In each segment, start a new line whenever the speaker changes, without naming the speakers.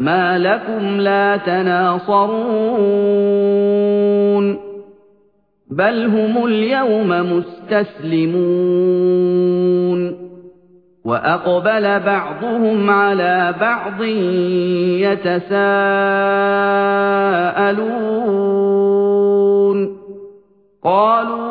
مَا لَكُمْ لَا تَنَاصَرُونَ بَلْ هُمُ الْيَوْمَ مُسْتَسْلِمُونَ وَأَقْبَلَ بَعْضُهُمْ عَلَىٰ بَعْضٍ يَتَسَاءَلُونَ قَالُوا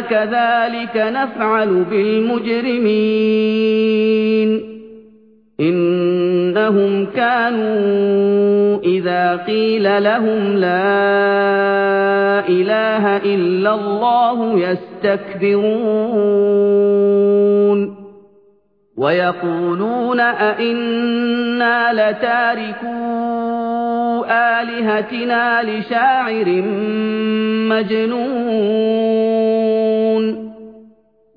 كَذَلِكَ نَفْعَلُ بِالْمُجْرِمِينَ. إِنَّهُمْ كَانُوا إِذَا قِيلَ لَهُمْ لَا إِلَٰهَ إِلَّا اللَّهُ يَسْتَكْبِرُونَ. وَيَقُولُونَ أَئِنَّا لَتَارِكُو آلِهَتِنَا لِشَاعِرٍ مَّجْنُونٍ.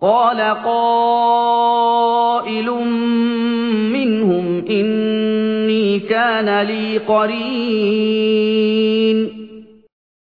قَالَ قَائِلٌ مِّنْهُمْ إِنِّي كَانَ لِي قَرِينٌ